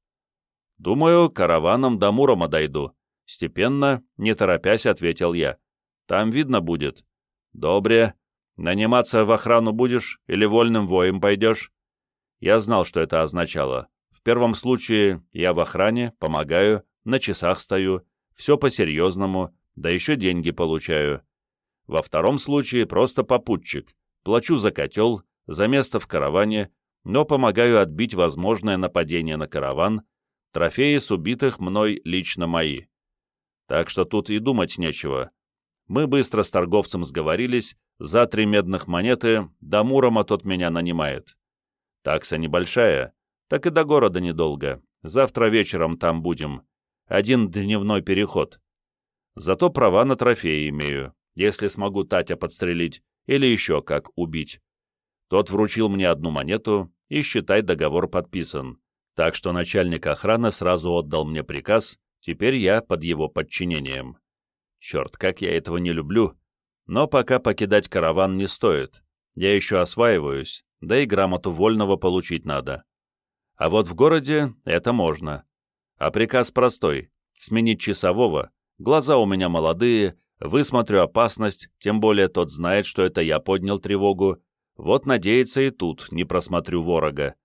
Speaker 1: «Думаю, караваном до Мурома дойду». Степенно, не торопясь, ответил я. «Там видно будет». «Добре. Наниматься в охрану будешь или вольным воем пойдешь?» Я знал, что это означало первом случае я в охране, помогаю, на часах стою, все по-серьезному, да еще деньги получаю. Во втором случае просто попутчик, плачу за котел, за место в караване, но помогаю отбить возможное нападение на караван, трофеи с убитых мной лично мои. Так что тут и думать нечего. Мы быстро с торговцем сговорились, за три медных монеты до Мурома тот меня нанимает. Такса небольшая, так и до города недолго. Завтра вечером там будем. Один дневной переход. Зато права на трофеи имею, если смогу Татя подстрелить или еще как убить. Тот вручил мне одну монету, и, считай, договор подписан. Так что начальник охраны сразу отдал мне приказ, теперь я под его подчинением. Черт, как я этого не люблю. Но пока покидать караван не стоит. Я еще осваиваюсь, да и грамоту вольного получить надо. А вот в городе это можно. А приказ простой — сменить часового. Глаза у меня молодые, высмотрю опасность, тем более тот знает, что это я поднял тревогу. Вот надеется и тут не просмотрю ворога.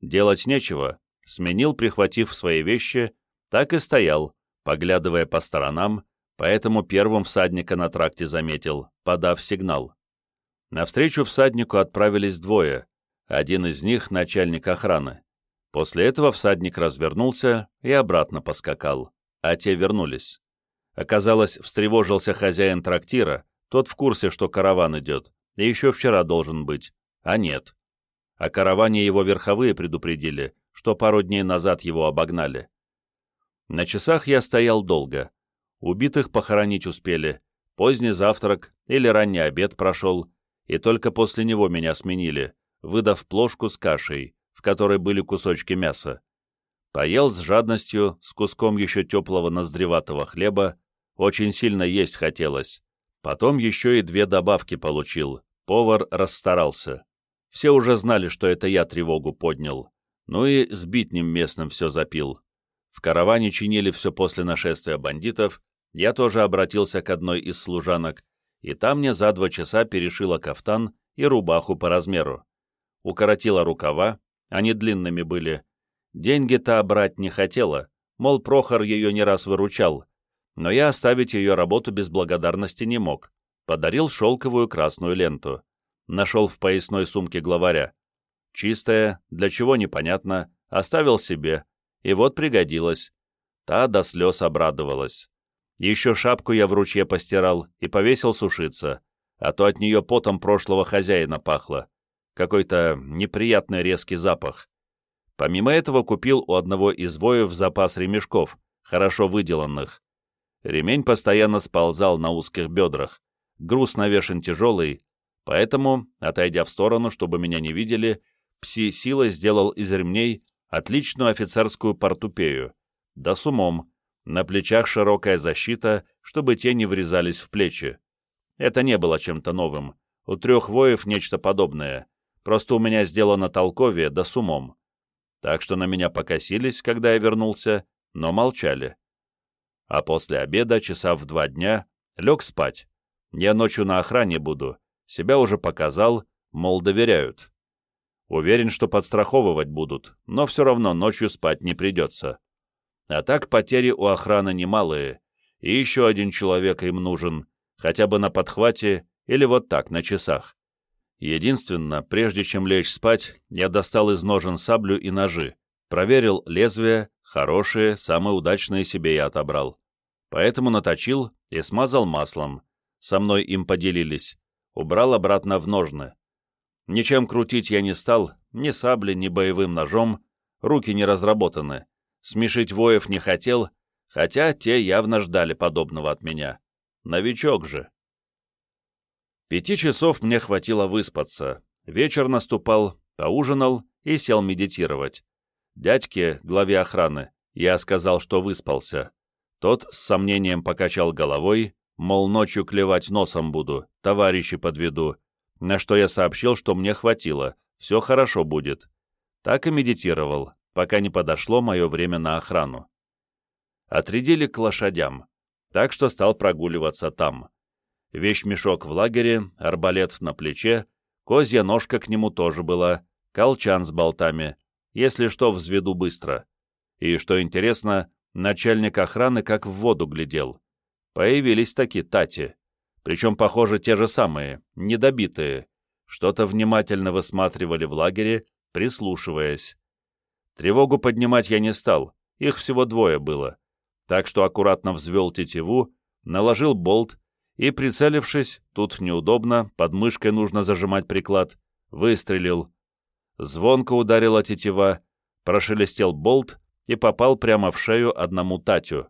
Speaker 1: Делать нечего. Сменил, прихватив свои вещи, так и стоял, поглядывая по сторонам, поэтому первым всадника на тракте заметил, подав сигнал. Навстречу всаднику отправились двое. Один из них — начальник охраны. После этого всадник развернулся и обратно поскакал, а те вернулись. Оказалось, встревожился хозяин трактира, тот в курсе, что караван идет, и еще вчера должен быть, а нет. О караване его верховые предупредили, что пару дней назад его обогнали. На часах я стоял долго. Убитых похоронить успели, поздний завтрак или ранний обед прошел, и только после него меня сменили, выдав плошку с кашей, которой были кусочки мяса. Поел с жадностью, с куском еще теплого ноздреватого хлеба, очень сильно есть хотелось. Потом еще и две добавки получил, повар расстарался. Все уже знали, что это я тревогу поднял. Ну и с битнем местным все запил. В караване чинили все после нашествия бандитов, я тоже обратился к одной из служанок, и там мне за два часа перешила кафтан и рубаху по размеру. Укоротила рукава, они длинными были. Деньги-то брать не хотела, мол, Прохор ее не раз выручал, но я оставить ее работу без благодарности не мог. Подарил шелковую красную ленту. Нашел в поясной сумке главаря. Чистая, для чего непонятно, оставил себе, и вот пригодилась. Та до слез обрадовалась. Еще шапку я в ручье постирал и повесил сушиться, а то от нее потом прошлого хозяина пахло какой-то неприятный резкий запах. Помимо этого купил у одного из воев запас ремешков, хорошо выделанных. Ремень постоянно сползал на узких бедрах, груз навешен тяжелый, Поэтому, отойдя в сторону, чтобы меня не видели, пси-силой сделал из ремней отличную офицерскую портупею, да с умом, на плечах широкая защита, чтобы те не врезались в плечи. Это не было чем-то новым. У трех воев нечто подобное. Просто у меня сделано толковее, да с умом. Так что на меня покосились, когда я вернулся, но молчали. А после обеда, часа в два дня, лег спать. Я ночью на охране буду. Себя уже показал, мол, доверяют. Уверен, что подстраховывать будут, но все равно ночью спать не придется. А так потери у охраны немалые, и еще один человек им нужен, хотя бы на подхвате или вот так, на часах. Единственно, прежде чем лечь спать, я достал из ножен саблю и ножи, проверил лезвия, хорошие, самые удачные себе я отобрал. Поэтому наточил и смазал маслом. Со мной им поделились. Убрал обратно в ножны. Ничем крутить я не стал, ни саблей, ни боевым ножом, руки не разработаны. Смешить воев не хотел, хотя те явно ждали подобного от меня. Новичок же. Пяти часов мне хватило выспаться. Вечер наступал, поужинал и сел медитировать. Дядьке, главе охраны, я сказал, что выспался. Тот с сомнением покачал головой, мол, ночью клевать носом буду, товарищи подведу, на что я сообщил, что мне хватило, все хорошо будет. Так и медитировал, пока не подошло мое время на охрану. Отрядили к лошадям, так что стал прогуливаться там. Вещмешок в лагере, арбалет на плече, козья ножка к нему тоже была, колчан с болтами, если что, взведу быстро. И, что интересно, начальник охраны как в воду глядел. Появились такие тати причем, похоже, те же самые, недобитые, что-то внимательно высматривали в лагере, прислушиваясь. Тревогу поднимать я не стал, их всего двое было, так что аккуратно взвел тетиву, наложил болт и, прицелившись, тут неудобно, под мышкой нужно зажимать приклад, выстрелил. Звонко ударила тетива, прошелестел болт и попал прямо в шею одному Татю.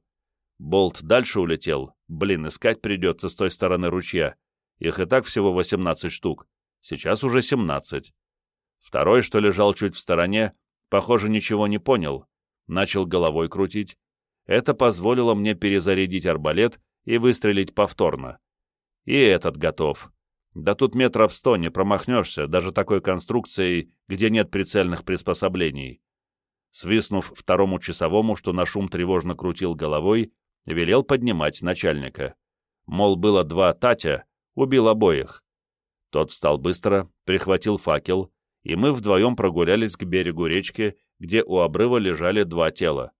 Speaker 1: Болт дальше улетел, Блин, искать придется с той стороны ручья. Их и так всего 18 штук. Сейчас уже 17. Второй, что лежал чуть в стороне, похоже, ничего не понял. Начал головой крутить. Это позволило мне перезарядить арбалет и выстрелить повторно. И этот готов. Да тут метров сто не промахнешься, даже такой конструкцией, где нет прицельных приспособлений. Свистнув второму часовому, что на шум тревожно крутил головой, велел поднимать начальника. Мол, было два Татя, убил обоих. Тот встал быстро, прихватил факел, и мы вдвоем прогулялись к берегу речки, где у обрыва лежали два тела.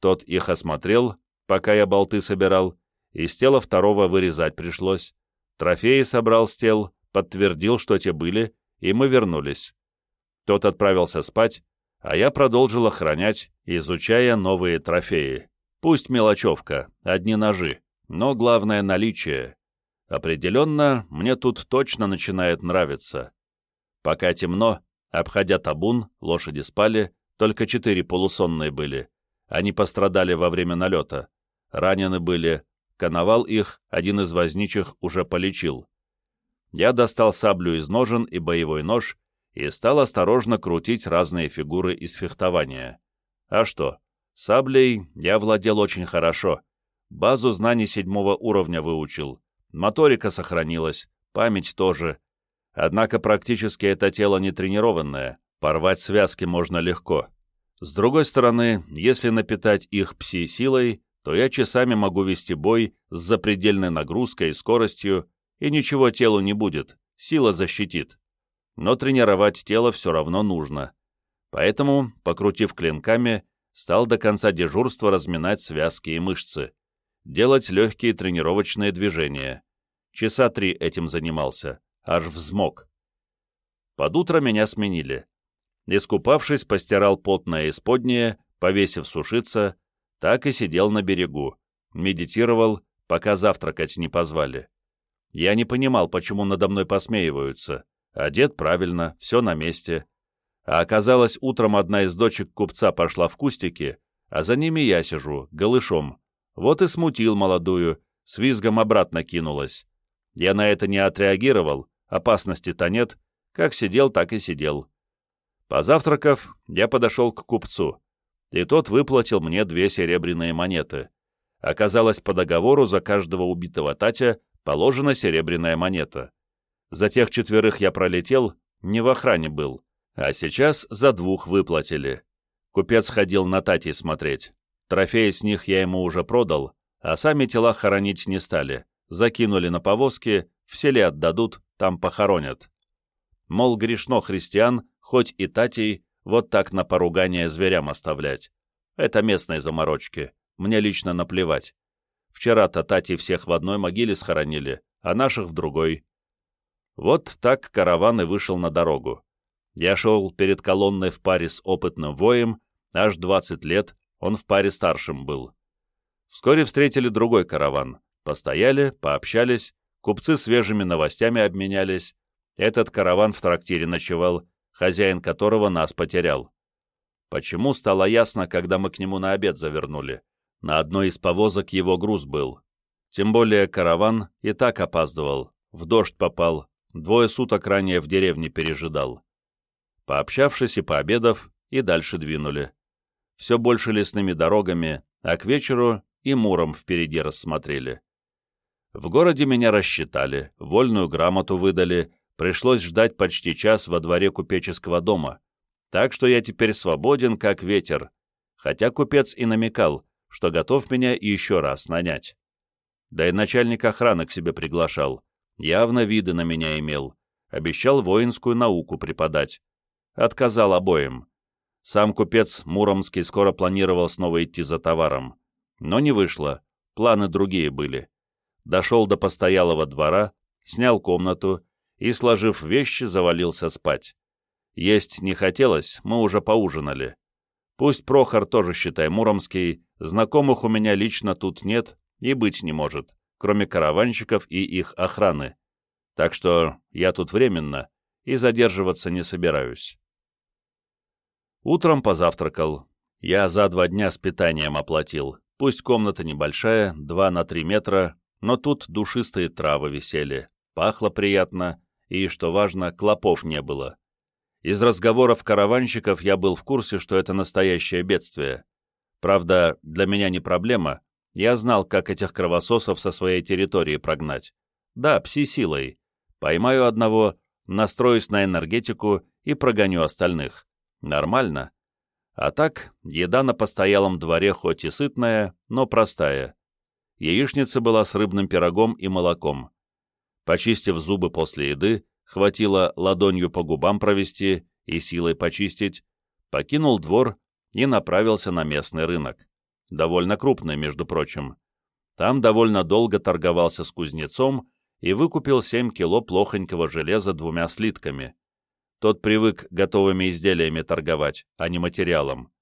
Speaker 1: Тот их осмотрел, пока я болты собирал, из тела второго вырезать пришлось. Трофеи собрал с тел, подтвердил, что те были, и мы вернулись. Тот отправился спать, а я продолжил охранять, изучая новые трофеи. Пусть мелочевка, одни ножи, но главное наличие. Определенно, мне тут точно начинает нравиться. Пока темно, обходя табун, лошади спали, только четыре полусонные были. Они пострадали во время налета. Ранены были. Коновал их, один из возничих, уже полечил. Я достал саблю из ножен и боевой нож и стал осторожно крутить разные фигуры из фехтования. А что? Саблей я владел очень хорошо. Базу знаний седьмого уровня выучил. Моторика сохранилась, память тоже. Однако практически это тело не тренированное, порвать связки можно легко. С другой стороны, если напитать их пси-силой, то я часами могу вести бой с запредельной нагрузкой и скоростью, и ничего телу не будет, сила защитит. Но тренировать тело все равно нужно. Поэтому, покрутив клинками, стал до конца дежурства разминать связки и мышцы, делать легкие тренировочные движения. Часа три этим занимался, аж взмок. Под утро меня сменили. Искупавшись, постирал потное исподнее, повесив сушиться, так и сидел на берегу, медитировал, пока завтракать не позвали. Я не понимал, почему надо мной посмеиваются. Одет правильно, все на месте. А оказалось, утром одна из дочек купца пошла в кустики, а за ними я сижу, голышом. Вот и смутил молодую, с визгом обратно кинулась. Я на это не отреагировал, опасности-то нет, как сидел, так и сидел. Позавтракав, я подошел к купцу, и тот выплатил мне две серебряные монеты. Оказалось, по договору за каждого убитого Татя положена серебряная монета. За тех четверых я пролетел, не в охране был, а сейчас за двух выплатили. Купец ходил на Татей смотреть. Трофеи с них я ему уже продал, а сами тела хоронить не стали. Закинули на повозки, в селе отдадут, там похоронят. Мол, грешно христиан, хоть и Татей, вот так на поругание зверям оставлять. Это местные заморочки, мне лично наплевать. Вчера-то Татей всех в одной могиле схоронили, а наших в другой. Вот так караван и вышел на дорогу. Я шел перед колонной в паре с опытным воем, аж 20 лет, он в паре старшим был. Вскоре встретили другой караван. Постояли, пообщались, купцы свежими новостями обменялись. Этот караван в трактире ночевал, хозяин которого нас потерял. Почему, стало ясно, когда мы к нему на обед завернули. На одной из повозок его груз был. Тем более караван и так опаздывал, в дождь попал, двое суток ранее в деревне пережидал. Пообщавшись и пообедав, и дальше двинули. Все больше лесными дорогами, а к вечеру и Муром впереди рассмотрели. В городе меня рассчитали, вольную грамоту выдали, пришлось ждать почти час во дворе купеческого дома, так что я теперь свободен, как ветер, хотя купец и намекал, что готов меня еще раз нанять. Да и начальник охраны к себе приглашал, явно виды на меня имел, обещал воинскую науку преподать. Отказал обоим. Сам купец Муромский скоро планировал снова идти за товаром. Но не вышло, планы другие были. Дошел до постоялого двора, снял комнату и, сложив вещи, завалился спать. Есть не хотелось, мы уже поужинали. Пусть Прохор тоже, считай, Муромский, знакомых у меня лично тут нет и быть не может, кроме караванщиков и их охраны. Так что я тут временно и задерживаться не собираюсь. Утром позавтракал. Я за два дня с питанием оплатил. Пусть комната небольшая, 2 на 3 метра, но тут душистые травы висели, пахло приятно, и, что важно, клопов не было. Из разговоров караванщиков я был в курсе, что это настоящее бедствие. Правда, для меня не проблема, я знал, как этих кровососов со своей территории прогнать. Да, пси-силой. Поймаю одного, настроюсь на энергетику и прогоню остальных. Нормально. А так, еда на постоялом дворе хоть и сытная, но простая. Яичница была с рыбным пирогом и молоком. Почистив зубы после еды, хватило ладонью по губам провести и силой почистить, покинул двор и направился на местный рынок. Довольно крупный, между прочим. Там довольно долго торговался с кузнецом и выкупил 7 кило плохонького железа двумя слитками. Тот привык готовыми изделиями торговать, а не материалом.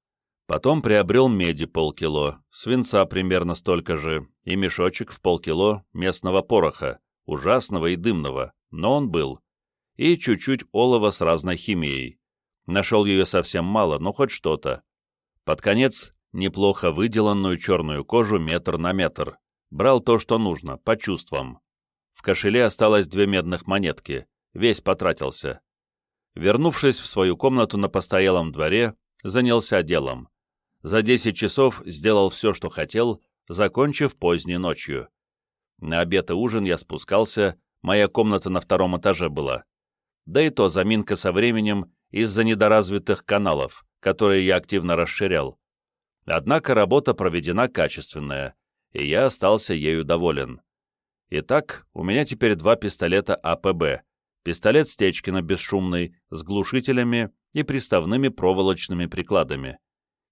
Speaker 1: Потом приобрел меди полкило, свинца примерно столько же и мешочек в полкило местного пороха, ужасного и дымного, но он был. И чуть-чуть олова с разной химией. Нашел ее совсем мало, но хоть что-то. Под конец неплохо выделанную черную кожу метр на метр. Брал то, что нужно, по чувствам. В кошеле осталось две медных монетки, весь потратился. Вернувшись в свою комнату на постоялом дворе, занялся делом. За 10 часов сделал все, что хотел, закончив поздней ночью. На обед и ужин я спускался, моя комната на втором этаже была. Да и то заминка со временем из-за недоразвитых каналов, которые я активно расширял. Однако работа проведена качественная, и я остался ею доволен. Итак, у меня теперь два пистолета АПБ, пистолет Стечкина бесшумный, с глушителями и приставными проволочными прикладами.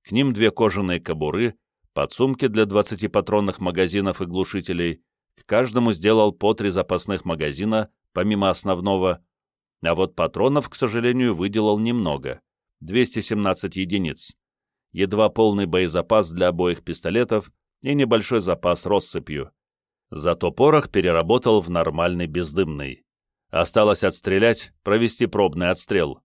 Speaker 1: К ним две кожаные кобуры, подсумки для 20-патронных магазинов и глушителей, к каждому сделал по три запасных магазина, помимо основного, а вот патронов, к сожалению, выделал немного, 217 единиц. Едва полный боезапас для обоих пистолетов и небольшой запас россыпью. Зато порох переработал в нормальный бездымный. Осталось отстрелять, провести пробный отстрел.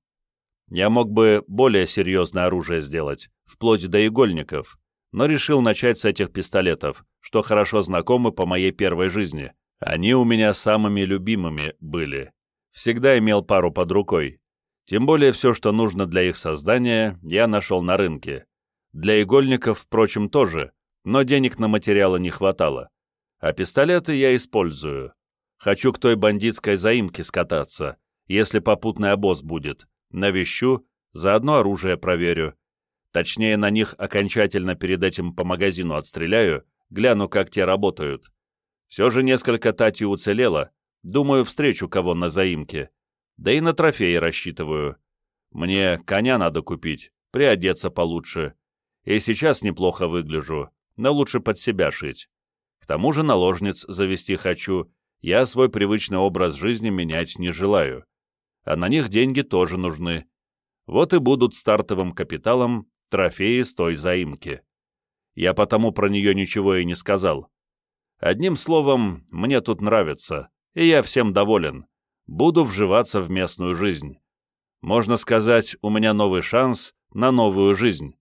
Speaker 1: Я мог бы более серьезное оружие сделать, вплоть до игольников, но решил начать с этих пистолетов, что хорошо знакомы по моей первой жизни. Они у меня самыми любимыми были. Всегда имел пару под рукой. Тем более все, что нужно для их создания, я нашел на рынке. Для игольников, впрочем, тоже, но денег на материалы не хватало. А пистолеты я использую. Хочу к той бандитской заимке скататься, если попутный обоз будет. Навещу, заодно оружие проверю. Точнее, на них окончательно перед этим по магазину отстреляю, гляну, как те работают. Все же несколько тати уцелело, думаю, встречу кого на заимке. Да и на трофеи рассчитываю. Мне коня надо купить, приодеться получше. И сейчас неплохо выгляжу, но лучше под себя шить. К тому же наложниц завести хочу, я свой привычный образ жизни менять не желаю. А на них деньги тоже нужны. Вот и будут стартовым капиталом трофеи с той заимки. Я потому про нее ничего и не сказал. Одним словом, мне тут нравится, и я всем доволен. Буду вживаться в местную жизнь. Можно сказать, у меня новый шанс на новую жизнь.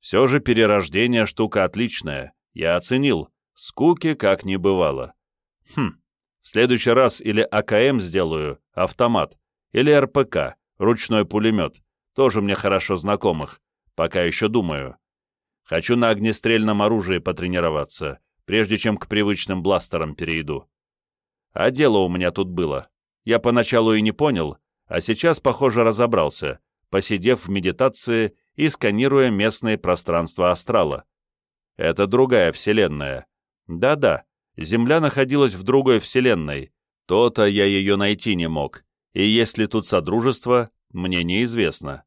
Speaker 1: Все же перерождение штука отличная, я оценил, скуки как не бывало. Хм, в следующий раз или АКМ сделаю, автомат, или РПК, ручной пулемет, тоже мне хорошо знакомых, пока еще думаю. Хочу на огнестрельном оружии потренироваться, прежде чем к привычным бластерам перейду. А дело у меня тут было. Я поначалу и не понял, а сейчас, похоже, разобрался, посидев в медитации и сканируя местные пространства астрала. Это другая вселенная. Да-да, Земля находилась в другой вселенной. То-то я ее найти не мог. И если тут содружество, мне неизвестно.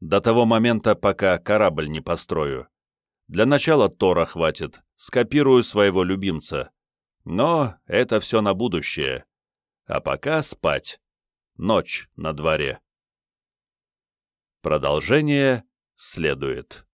Speaker 1: До того момента, пока корабль не построю. Для начала Тора хватит, скопирую своего любимца. Но это все на будущее. А пока спать. Ночь на дворе. Продолжение следует.